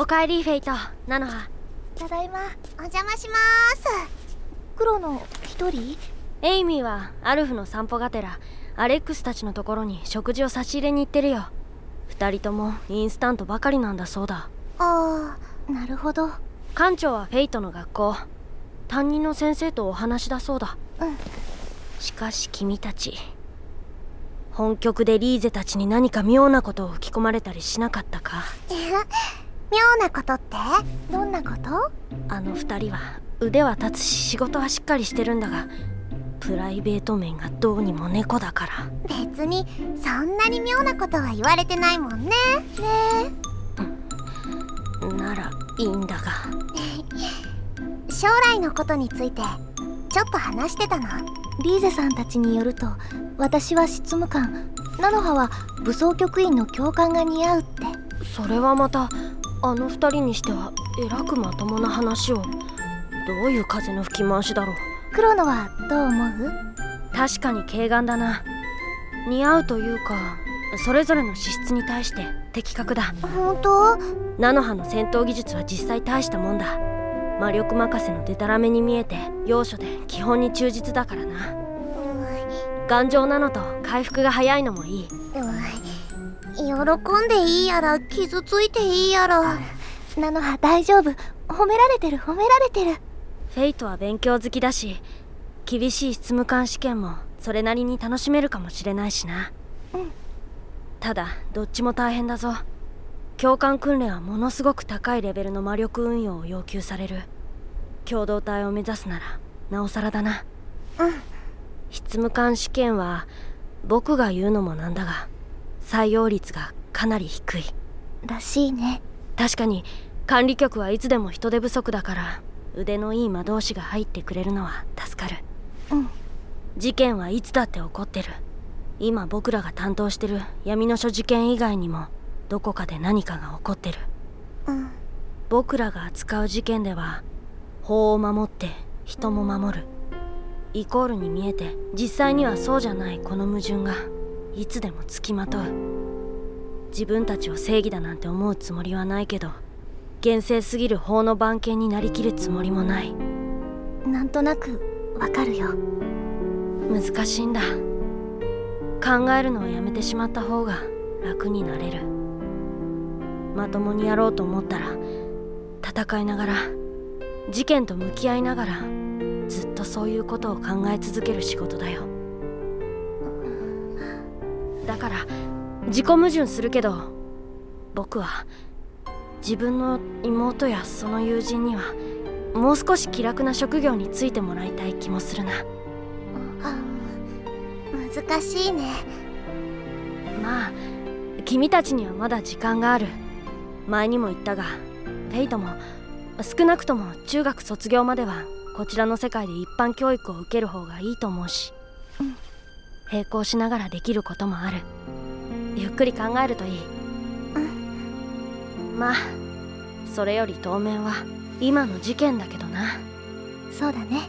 おかえりフェイトナノハ。ただいまお邪魔します。クロノ一人？エイミーはアルフの散歩がてらアレックスたちのところに食事を差し入れに行ってるよ。二人ともインスタントばかりなんだそうだ。ああなるほど。艦長はフェイトの学校。担任の先生とお話だそうだ。うん。しかし君たち本局でリーゼたちに何か妙なことを吹き込まれたりしなかったか？妙なことって？どんなこと？あの二人は腕は立つし仕事はしっかりしてるんだがプライベート面がどうにも猫だから。別にそんなに妙なことは言われてないもんね。ならいいんだが。将来のことについてちょっと話してたのリーゼさんたちによると私は執務官。ナノハは武装局員の教官が似合うって。それはまたあの二人にしてはえらくまともな話を。どういう風の吹き回しだろう。黒のはどう思う？確かに軽眼だな。似合うというかそれぞれの資質に対して的確だ。本当？ナノハの戦闘技術は実際大したもんだ。魔力任せのデタラメに見えて要所で基本に忠実だからな。頑丈なのと回復が早いのもいい喜んでいいやら傷ついていいやら。ナノハ大丈夫。褒められてる褒められてる。フェイトは勉強好きだし厳しい執務官試験もそれなりに楽しめるかもしれないしな。うん。ただどっちも大変だぞ。教官訓練はものすごく高いレベルの魔力運用を要求される。共同体を目指すならなおさらだな。うん。執務官試験は僕が言うのもなんだが採用率がかなり低い。らしいね。確かに管理局はいつでも人手不足だから腕のいい魔導士が入ってくれるのは助かる。うん。事件はいつだって起こってる。今僕らが担当してる闇の書事件以外にもどこかで何かが起こってる。うん。僕らが扱う事件では法を守って人も守る。イコールに見えて実際にはそうじゃないこの矛盾がいつでもつきまとう。自分たちを正義だなんて思うつもりはないけど厳正すぎる法の番犬になりきるつもりもない。なんとなくわかるよ。難しいんだ。考えるのをやめてしまった方が楽になれる。まともにやろうと思ったら戦いながら事件と向き合いながらずっとそういうことを考え続ける仕事だよだから自己矛盾するけど僕は自分の妹やその友人にはもう少し気楽な職業に就いてもらいたい気もするな。難しいね。まあ君たちにはまだ時間がある。前にも言ったがフェイトも少なくとも中学卒業まではこちらの世界で一般教育を受ける方がいいと思うし、うん並行しながらできることもある。ゆっくり考えるといい、まあそれより当面は今の事件だけどな。そうだね